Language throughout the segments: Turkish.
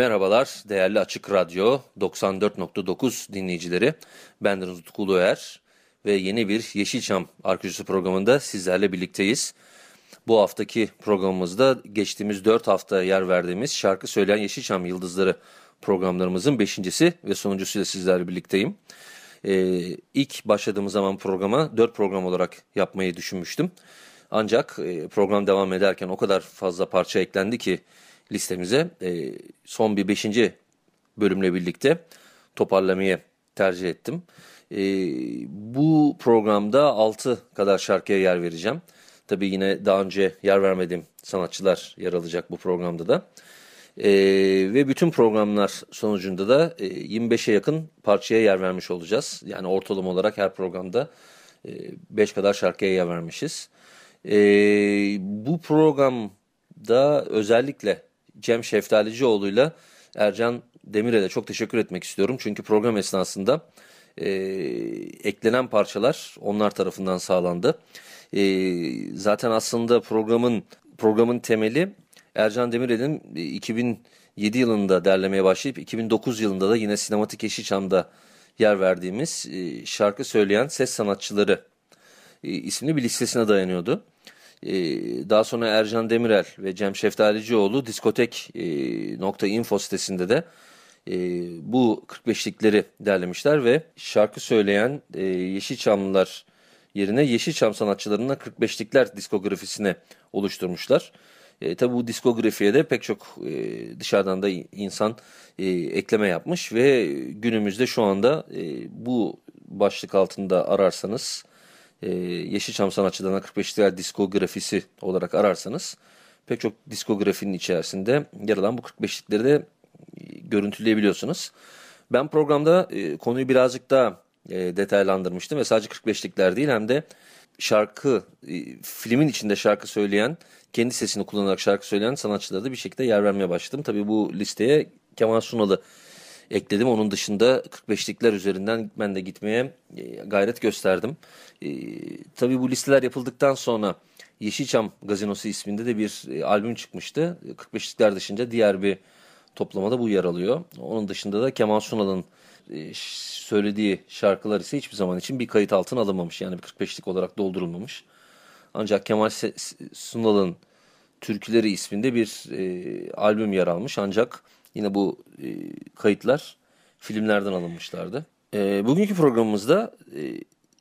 Merhabalar değerli Açık Radyo 94.9 dinleyicileri. Ben Deniz Utku Uluer ve yeni bir Yeşilçam Arkeolojisi programında sizlerle birlikteyiz. Bu haftaki programımızda geçtiğimiz 4 hafta yer verdiğimiz şarkı söyleyen Yeşilçam Yıldızları programlarımızın beşincisi ve sonuncusuyla sizlerle birlikteyim. Ee, ilk başladığımız zaman programa 4 program olarak yapmayı düşünmüştüm. Ancak e, program devam ederken o kadar fazla parça eklendi ki listemize e, son bir 5. bölümle birlikte toparlamayı tercih ettim. E, bu programda 6 kadar şarkıya yer vereceğim. Tabii yine daha önce yer vermediğim sanatçılar yer alacak bu programda da. E, ve bütün programlar sonucunda da e, 25'e yakın parçaya yer vermiş olacağız. Yani ortalama olarak her programda 5 e, kadar şarkıya yer vermişiz. E, bu programda özellikle Cem Şeftalicioğlu'yla Ercan Demir'e de çok teşekkür etmek istiyorum. Çünkü program esnasında e, eklenen parçalar onlar tarafından sağlandı. E, zaten aslında programın programın temeli Ercan Demirel'in 2007 yılında derlemeye başlayıp 2009 yılında da yine Sinematik Yeşilçam'da yer verdiğimiz e, şarkı söyleyen ses sanatçıları e, isimli bir listesine dayanıyordu. E, daha sonra Ercan Demirel ve Cem Şeftalicioğlu diskotek.info sitesinde de bu 45'likleri derlemişler ve şarkı söyleyen Yeşilçamlılar yerine Yeşilçam sanatçılarının 45'likler diskografisine oluşturmuşlar. E, tabi bu diskografiye de pek çok e, dışarıdan da insan e, ekleme yapmış ve günümüzde şu anda e, bu başlık altında ararsanız e, Yeşilçam sanatçılarına 45 lira diskografisi olarak ararsanız pek çok diskografinin içerisinde yer alan bu 45'likleri de e, görüntüleyebiliyorsunuz. Ben programda e, konuyu birazcık daha e, detaylandırmıştım ve sadece 45'likler değil hem de şarkı, e, filmin içinde şarkı söyleyen, kendi sesini kullanarak şarkı söyleyen sanatçılara da bir şekilde yer vermeye başladım. Tabii bu listeye Kemal Sunal'ı ekledim. Onun dışında 45'likler üzerinden ben de gitmeye e, gayret gösterdim. E, tabii bu listeler yapıldıktan sonra Yeşilçam Gazinosu isminde de bir e, albüm çıkmıştı. 45'likler dışında diğer bir toplamada bu yer alıyor. Onun dışında da Kemal Sunal'ın e, söylediği şarkılar ise hiçbir zaman için bir kayıt altına alınmamış. Yani bir 45'lik olarak doldurulmamış. Ancak Kemal Sunal'ın Türküleri isminde bir e, albüm yer almış. Ancak yine bu e, kayıtlar filmlerden alınmışlardı. E, bugünkü programımızda e,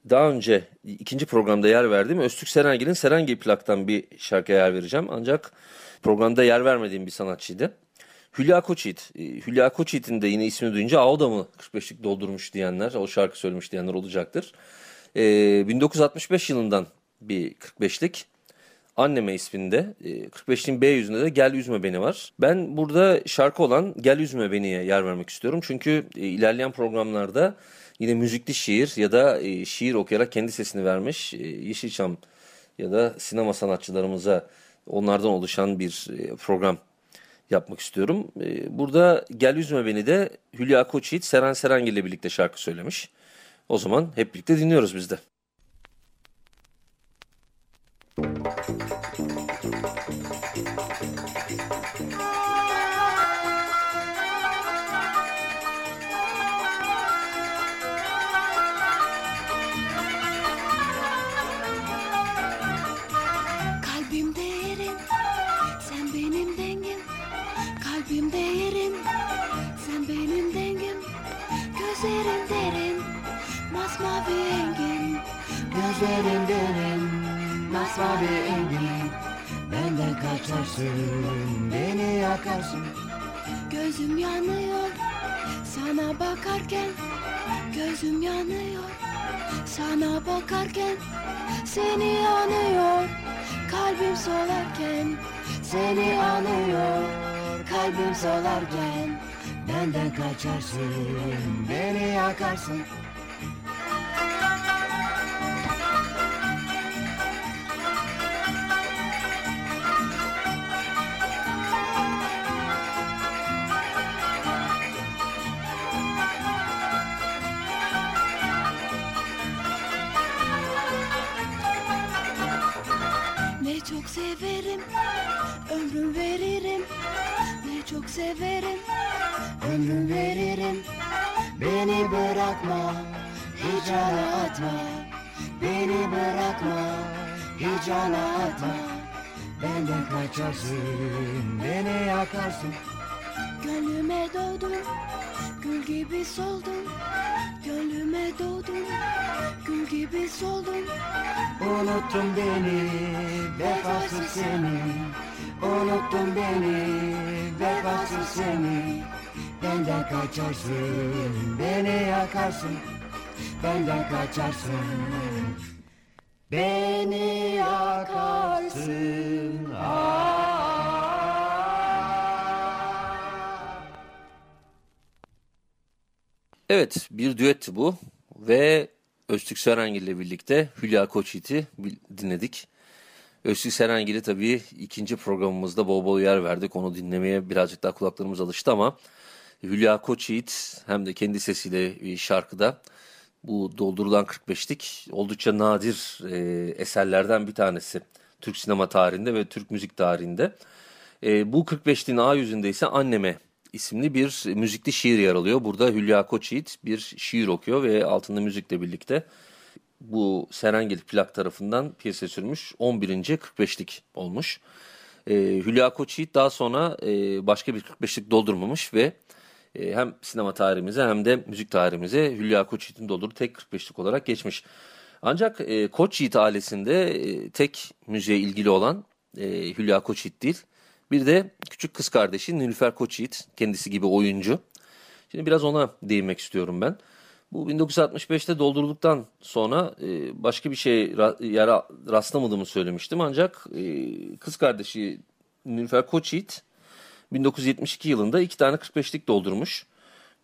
daha önce ikinci programda yer verdiğim Öztürk Serengil'in Serengil plaktan bir şarkıya yer vereceğim. Ancak programda yer vermediğim bir sanatçıydı. Hülya Koçyiğit. E, Hülya Koçyiğit'in de yine ismini duyunca Ağda mı 45'lik doldurmuş diyenler, o şarkı söylemiş diyenler olacaktır. E, 1965 yılından bir 45'lik. Anneme isminde 45'liğin e, B yüzünde de Gel Üzme Beni var. Ben burada şarkı olan Gel Üzme Beni'ye yer vermek istiyorum. Çünkü e, ilerleyen programlarda yine müzikli şiir ya da e, şiir okuyarak kendi sesini vermiş Yeşilçam ya da sinema sanatçılarımıza onlardan oluşan bir program yapmak istiyorum. Burada Gel Üzme Beni de Hülya Koçyiğit, Seren Serengil ile birlikte şarkı söylemiş. O zaman hep birlikte dinliyoruz biz de. Masmavi engin Benden kaçarsın Beni yakarsın. Gözüm yanıyor Sana bakarken Gözüm yanıyor Sana bakarken. Seni anıyor Kalbim solarken Seni anıyor kalbim solarken. Benden kaçarsın beni yakarsın severim Ömrüm veririm. Beni bırakma Hiç ara atma. Beni bırakma Hiç ara atma. Benden kaçarsın Beni yakarsın. Gönlüme doğdun Gül gibi soldun. Gönlüme doğdun Gül gibi soldun. Unuttun beni Vefasız seni Unuttun beni Vefasız seni. Benden kaçarsın Beni yakarsın. Benden kaçarsın Beni yakarsın. Evet bir düetti bu ve Öztürk Serengil ile birlikte Hülya Koçyiğit'i dinledik. Öztürk Serengil'i tabii ikinci programımızda bol bol yer verdik. Onu dinlemeye birazcık daha kulaklarımız alıştı ama Hülya Koçyiğit hem de kendi sesiyle bir şarkıda bu doldurulan 45'lik oldukça nadir e, eserlerden bir tanesi. Türk sinema tarihinde ve Türk müzik tarihinde. E, bu 45'liğin A yüzünde ise Anneme isimli bir müzikli şiir yer alıyor. Burada Hülya Koçyiğit bir şiir okuyor ve altında müzikle birlikte bu Serengil plak tarafından piyasaya sürmüş 11. 45'lik olmuş. E, Hülya Koçyiğit daha sonra e, başka bir 45'lik doldurmamış ve e, hem sinema tarihimize hem de müzik tarihimize Hülya Koçyiğit'in doldurduğu tek 45'lik olarak geçmiş. Ancak e, Koçyiğit ailesinde e, tek müziğe ilgili olan e, Hülya Koçyiğit değil. Bir de küçük kız kardeşi Nilüfer Koçyiğit kendisi gibi oyuncu. Şimdi biraz ona değinmek istiyorum ben. Bu 1965'te doldurulduktan sonra e, başka bir şey ra- yara rastlamadığımı söylemiştim. Ancak e, kız kardeşi Nilüfer Koçyiğit 1972 yılında iki tane 45'lik doldurmuş.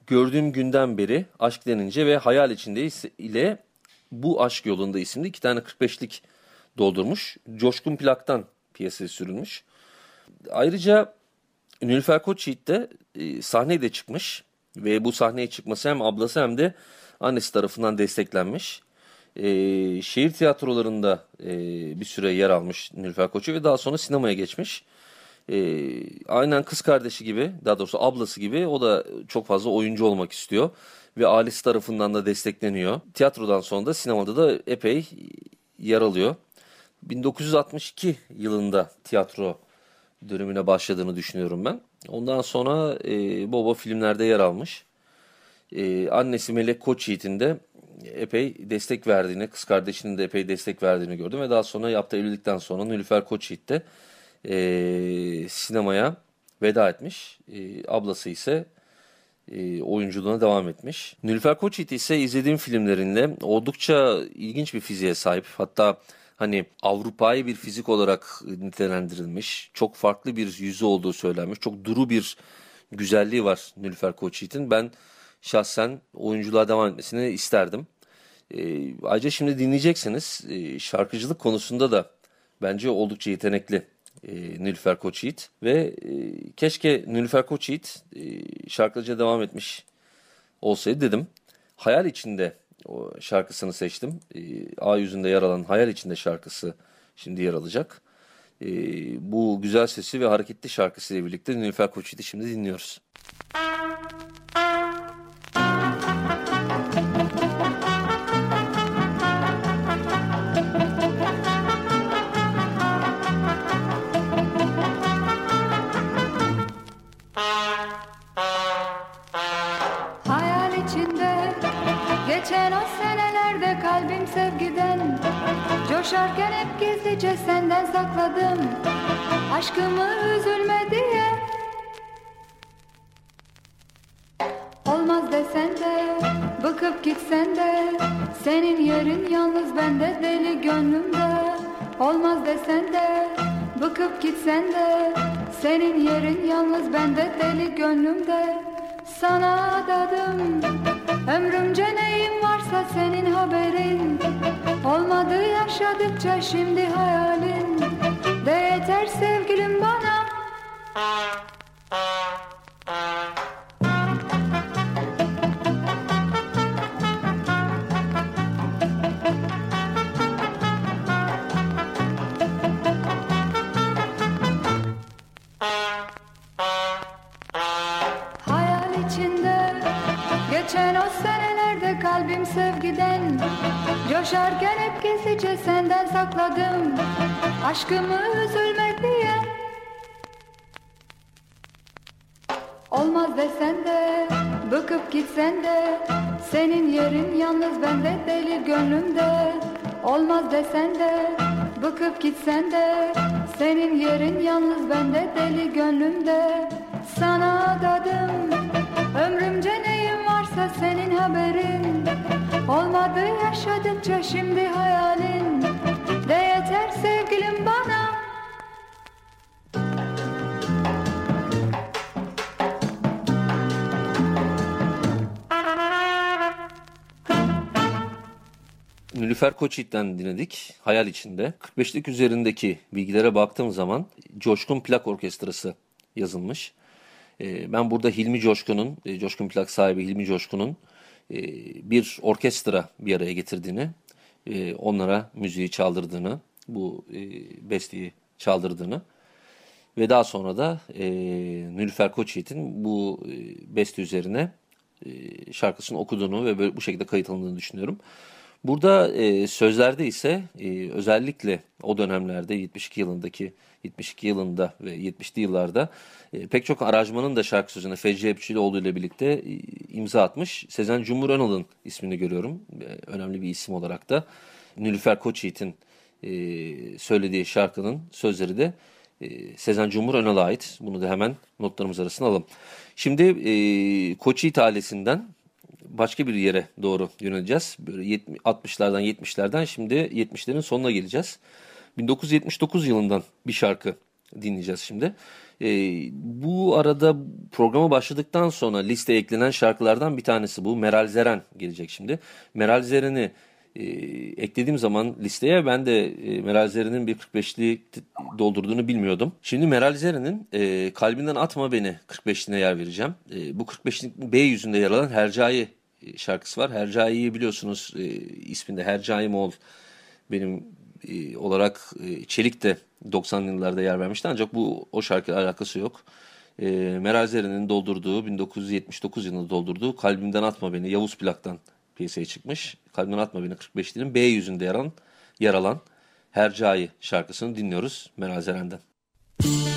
Gördüğüm günden beri aşk denince ve hayal içinde ile bu aşk yolunda isimli iki tane 45'lik doldurmuş. Coşkun plaktan piyasaya sürülmüş. Ayrıca Nilüfer Koçyiğit de e, sahneye de çıkmış ve bu sahneye çıkması hem ablası hem de annesi tarafından desteklenmiş. E, şehir tiyatrolarında e, bir süre yer almış Nilüfer Koçyiğit ve daha sonra sinemaya geçmiş. E, aynen kız kardeşi gibi daha doğrusu ablası gibi o da çok fazla oyuncu olmak istiyor ve ailesi tarafından da destekleniyor. Tiyatrodan sonra da sinemada da epey yer alıyor. 1962 yılında tiyatro dönemine başladığını düşünüyorum ben. Ondan sonra e, baba filmlerde yer almış. E, annesi Melek Koçyiğit'in de epey destek verdiğini, kız kardeşinin de epey destek verdiğini gördüm. Ve daha sonra yaptığı evlilikten sonra Nilüfer Koçyiğit de e, sinemaya veda etmiş. E, ablası ise e, oyunculuğuna devam etmiş. Nilüfer Koçyiğit ise izlediğim filmlerinde oldukça ilginç bir fiziğe sahip. Hatta hani Avrupa'yı bir fizik olarak nitelendirilmiş. Çok farklı bir yüzü olduğu söylenmiş. Çok duru bir güzelliği var Nilüfer Koçyiğit'in. Ben şahsen oyunculuğa devam etmesini isterdim. E, ayrıca şimdi dinleyeceksiniz e, şarkıcılık konusunda da bence oldukça yetenekli e, Nilüfer Koçyiğit. Ve e, keşke Nilüfer Koçyiğit e, şarkıcıya devam etmiş olsaydı dedim. Hayal içinde o şarkısını seçtim. E, A yüzünde yer alan Hayal içinde şarkısı şimdi yer alacak. E, bu güzel sesi ve hareketli şarkısıyla birlikte Nilüfer Koçyiğit'i şimdi dinliyoruz. Hayal yalnız bende deli gönlümde. Olmaz desen de bıkıp gitsen de. Senin yerin yalnız bende deli gönlümde. Sana adadım ömrümce neyim varsa senin haberin. Olmadı yaşadıkça şimdi hayalin. De yeter sevgilim bana. Hayal sevgiden. Coşarken hep gizlice senden sakladım. Aşkımı üzülme diye. Olmaz desen de bıkıp gitsen de Senin yerin yalnız bende deli gönlümde. Olmaz desen de bıkıp gitsen de Senin yerin yalnız bende deli gönlümde. Sana adadım ömrümce neyim varsa senin haberin Olmadı yaşadıkça şimdi hayalin De yeter sevgilim bana Nilüfer Koçyiğit'ten dinledik. Hayal içinde. 45'lik üzerindeki bilgilere baktığım zaman Coşkun Plak Orkestrası yazılmış. Ee, ben burada Hilmi Coşkun'un, e, Coşkun Plak sahibi Hilmi Coşkun'un e, bir orkestra bir araya getirdiğini, e, onlara müziği çaldırdığını, bu e, besteyi çaldırdığını ve daha sonra da e, Nilüfer Koçyiğit'in bu e, beste üzerine şarkısını okuduğunu ve böyle bu şekilde kayıt alındığını düşünüyorum. Burada sözlerde ise özellikle o dönemlerde 72 yılındaki 72 yılında ve 70'li yıllarda e, pek çok aranjmanın da şarkı sözüne Fecri Hepçilioğlu ile birlikte e, imza atmış. Sezen Cumhur Önal'ın ismini görüyorum. E, önemli bir isim olarak da. Nilüfer Koçyiğit'in e, söylediği şarkının sözleri de e, Sezen Cumhur Önal'a ait. Bunu da hemen notlarımız arasına alalım. Şimdi e, Koçyiğit ailesinden başka bir yere doğru yöneleceğiz. Böyle 70, 60'lardan 70'lerden şimdi 70'lerin sonuna geleceğiz. 1979 yılından bir şarkı dinleyeceğiz şimdi. Ee, bu arada programa başladıktan sonra listeye eklenen şarkılardan bir tanesi bu. Meral Zeren gelecek şimdi. Meral Zeren'i e, eklediğim zaman listeye ben de e, Meral Zeren'in bir 45'li doldurduğunu bilmiyordum. Şimdi Meral Zeren'in e, Kalbinden Atma Beni 45'ine yer vereceğim. E, bu 45'lik B yüzünde yer alan Hercai e, şarkısı var. Hercai'yi biliyorsunuz e, isminde Hercai Moğol benim e, olarak e, Çelik de 90'lı yıllarda yer vermişti ancak bu o şarkıyla alakası yok. E, Meral Zeren'in doldurduğu 1979 yılında doldurduğu Kalbimden Atma Beni Yavuz Plak'tan piyasaya çıkmış. Kalbimden Atma Beni 45'lerin B yüzünde yer alan, yer alan Hercai şarkısını dinliyoruz Meral Zeren'den. Şaşıyorum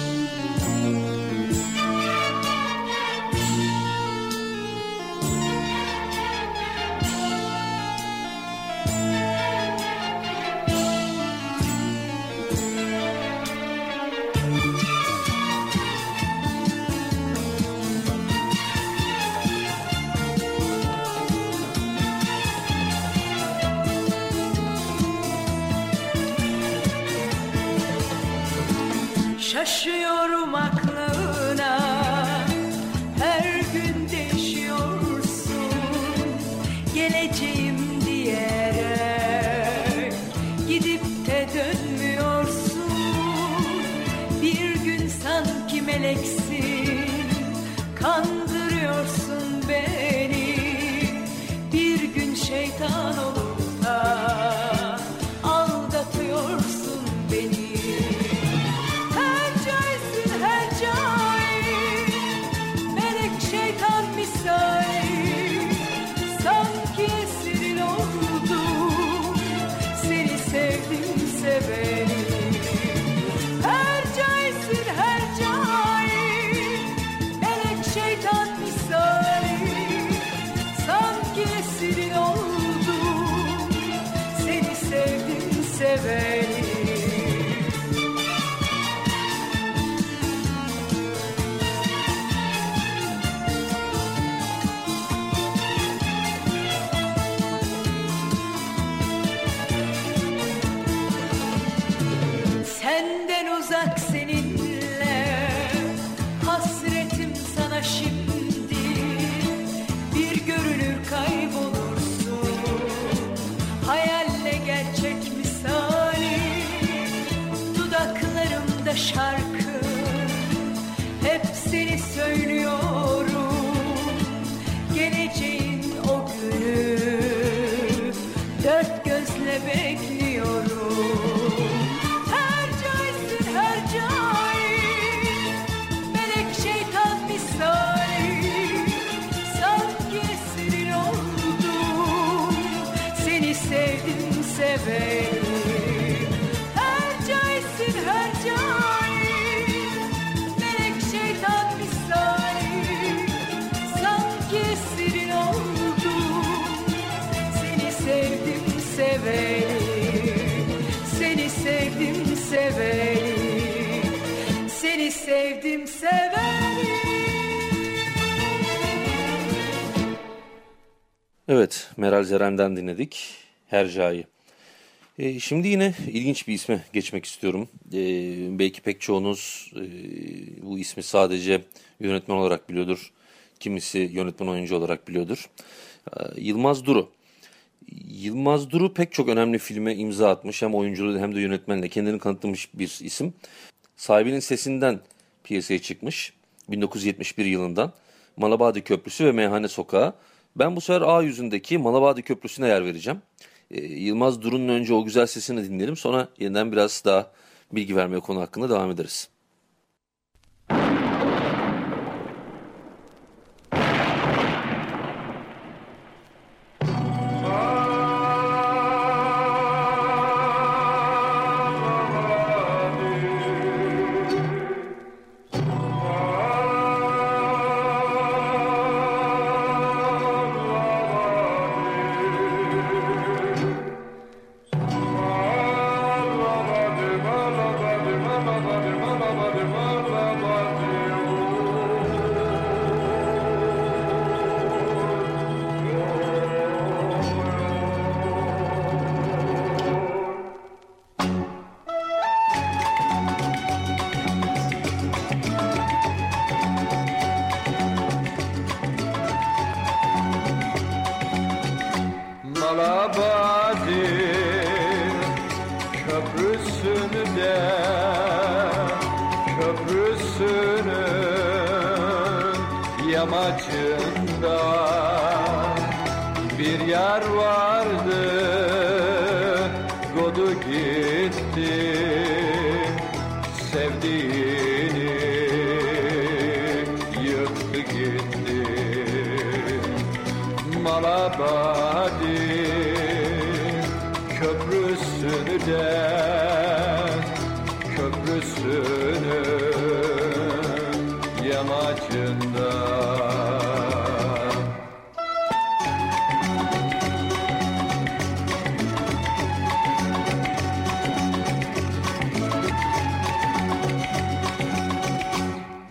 şeytan olup benden a Evet, Meral Zerem'den dinledik Hercai. Ee, şimdi yine ilginç bir isme geçmek istiyorum. Ee, belki pek çoğunuz e, bu ismi sadece yönetmen olarak biliyordur. Kimisi yönetmen oyuncu olarak biliyordur. Ee, Yılmaz Duru. Yılmaz Duru pek çok önemli filme imza atmış. Hem oyunculuğu hem de yönetmenle kendini kanıtlamış bir isim. Sahibinin sesinden piyasaya çıkmış. 1971 yılından. Malabadi Köprüsü ve Meyhane Sokağı. Ben bu sefer A yüzündeki Malabadi Köprüsü'ne yer vereceğim. Ee, Yılmaz Duru'nun önce o güzel sesini dinleyelim. Sonra yeniden biraz daha bilgi vermeye konu hakkında devam ederiz.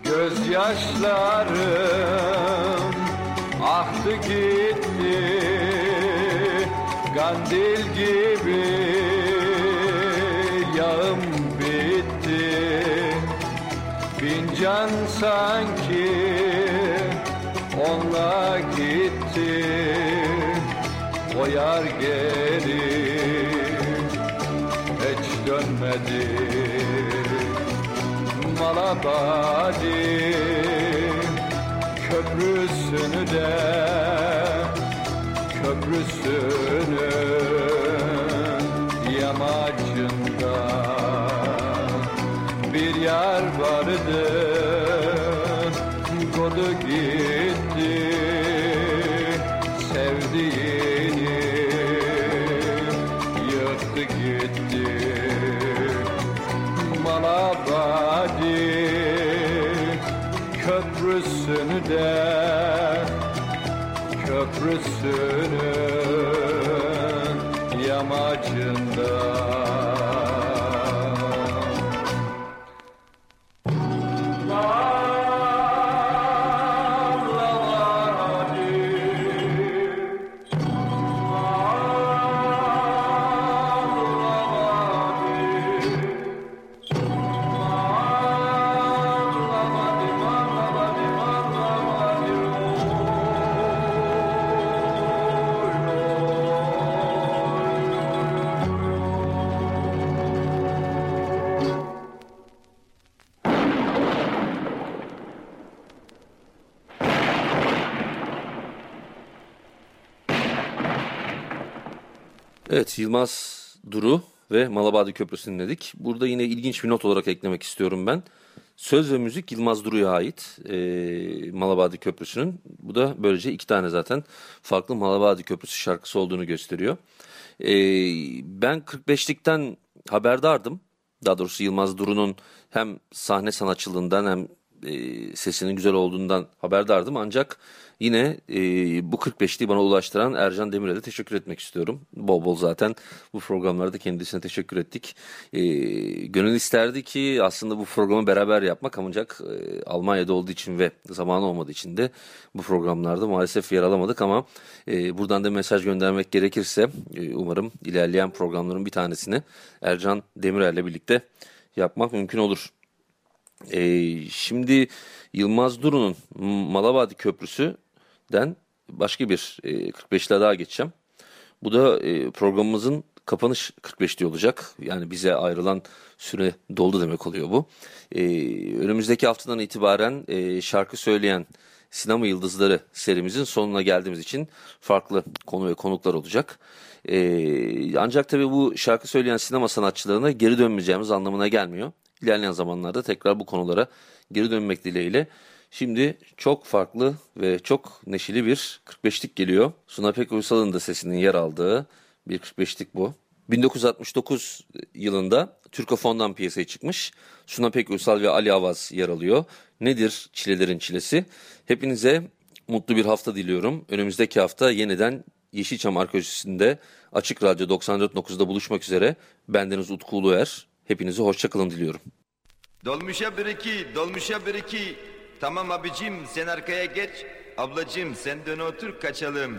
Gözyaşlarım aktı gitti Kandil gibi yağım bitti. Fincan sanki gitti. O yar geri hiç dönmedi. Malabadi köprüsünü de köprüsünün Evet Yılmaz Duru ve Malabadi Köprüsü'nü dinledik. Burada yine ilginç bir not olarak eklemek istiyorum ben. Söz ve müzik Yılmaz Duru'ya ait e, Malabadi Köprüsü'nün. Bu da böylece iki tane zaten farklı Malabadi Köprüsü şarkısı olduğunu gösteriyor. E, ben 45'likten haberdardım. Daha doğrusu Yılmaz Duru'nun hem sahne sanatçılığından hem e, sesinin güzel olduğundan haberdardım. Ancak yine e, bu 45'liği bana ulaştıran Ercan Demir'e de teşekkür etmek istiyorum. Bol bol zaten bu programlarda kendisine teşekkür ettik. E, gönül isterdi ki aslında bu programı beraber yapmak ancak e, Almanya'da olduğu için ve zamanı olmadığı için de bu programlarda maalesef yer alamadık ama e, buradan da mesaj göndermek gerekirse e, umarım ilerleyen programların bir tanesini Ercan Demirel'le birlikte yapmak mümkün olur. Ee, şimdi Yılmaz Duru'nun Malabadi Köprüsü'den başka bir e, 45'le daha geçeceğim. Bu da e, programımızın kapanış 45'li olacak. Yani bize ayrılan süre doldu demek oluyor bu. E, önümüzdeki haftadan itibaren e, şarkı söyleyen Sinema Yıldızları serimizin sonuna geldiğimiz için farklı konu ve konuklar olacak. Ee, ancak tabii bu şarkı söyleyen sinema sanatçılarına geri dönmeyeceğimiz anlamına gelmiyor. İlerleyen zamanlarda tekrar bu konulara geri dönmek dileğiyle. Şimdi çok farklı ve çok neşeli bir 45'lik geliyor. Suna Pek Uysal'ın da sesinin yer aldığı bir 45'lik bu. 1969 yılında Türkofon'dan piyasaya çıkmış. Suna Pek Uysal ve Ali Avaz yer alıyor. Nedir çilelerin çilesi? Hepinize mutlu bir hafta diliyorum. Önümüzdeki hafta yeniden Yeşilçam Arkeolojisi'nde Açık Radyo 94.9'da buluşmak üzere. Bendeniz Utku Uluer. Hepinize hoşçakalın diliyorum. Dolmuşa bir iki, dolmuşa bir iki. Tamam abicim sen arkaya geç. Ablacım sen dön otur kaçalım.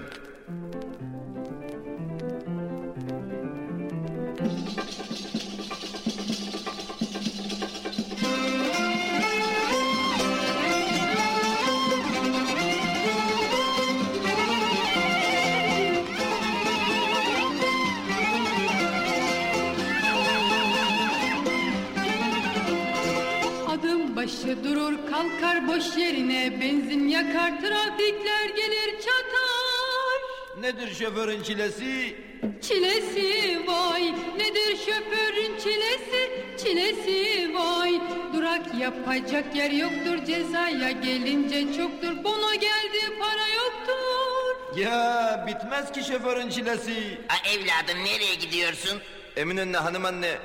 Boş yerine Benzin yakar trafikler gelir çatar Nedir şoförün çilesi? Çilesi vay nedir şoförün çilesi Çilesi vay Durak yapacak yer yoktur Cezaya gelince çoktur Bono geldi para yoktur Ya bitmez ki şoförün çilesi. Ha evladım nereye gidiyorsun? Eminönü'ne hanım anne.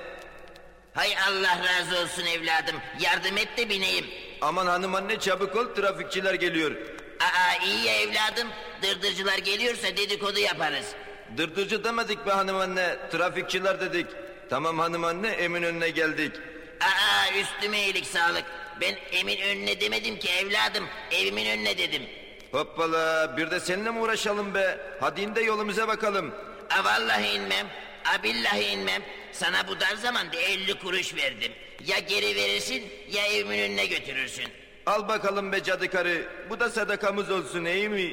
Hay Allah razı olsun evladım. Yardım et de bineyim. Aman hanım anne çabuk ol trafikçiler geliyor. Aa iyi ya evladım. Dırdırcılar geliyorsa dedikodu yaparız. Dırdırcı demedik be hanım anne. Trafikçiler dedik. Tamam hanım anne Eminönü'ne geldik. Aa üstüme iyilik sağlık. Ben emin önüne demedim ki evladım. Evimin önüne dedim. Hoppala bir de seninle mi uğraşalım be? Hadi in de yolumuza bakalım. A vallahi inmem. A billahi inmem. Sana bu dar zamanda 50 kuruş verdim. Ya geri verirsin ya evimin önüne götürürsün. Al bakalım be cadı karı. Bu da sadakamız olsun iyi mi?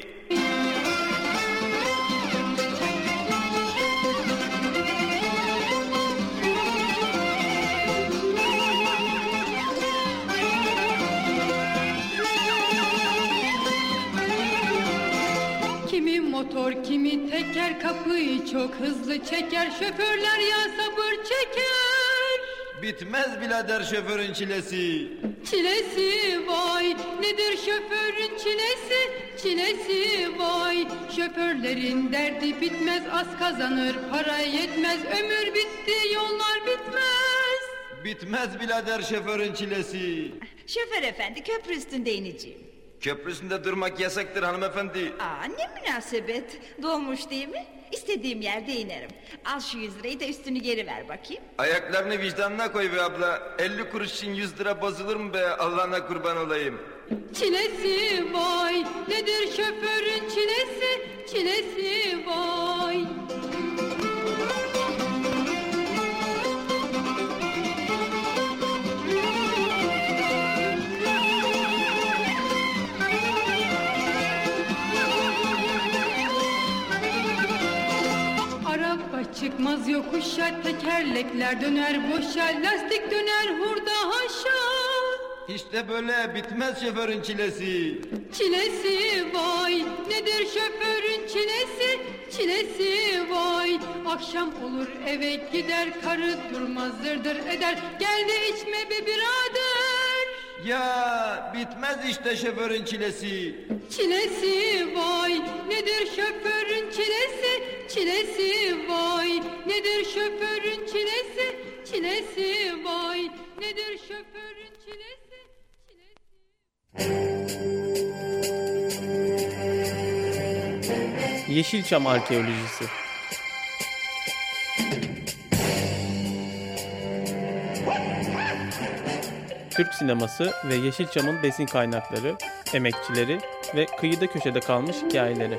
Kimi motor kimi teker kapıyı çok hızlı çeker Şoförler ya sabır çeker Bitmez birader şoförün çilesi. Çilesi vay nedir şoförün çilesi Çilesi vay Şoförlerin derdi bitmez az kazanır para yetmez Ömür bitti yollar bitmez Bitmez birader şoförün çilesi. Şoför efendi köprü üstünde ineceğim. Köprüsünde durmak yasaktır hanımefendi. Aa ne münasebet. Doğmuş değil mi? İstediğim yerde inerim. Al şu yüz lirayı da üstünü geri ver bakayım. Ayaklarını vicdanına koy be abla. 50 kuruş için 100 lira bozulur mu be Allah'ına kurban olayım. Çilesi vay nedir şoförün çilesi Çilesi vay çıkmaz yokuşa tekerlekler döner boşa lastik döner hurda haşa. İşte böyle bitmez şoförün çilesi. Çilesi vay nedir şoförün çilesi? Çilesi vay Akşam olur eve gider karı durmaz dırdır eder. Gel de içme be birader. Ya bitmez işte şoförün çilesi. Çilesi vay nedir şoförün çilesi çilesi vay nedir şoförün çilesi çilesi vay nedir şoförün çilesi Yeşilçam arkeolojisi. Türk sineması ve Yeşilçam'ın besin kaynakları, emekçileri ve kıyıda köşede kalmış hikayeleri.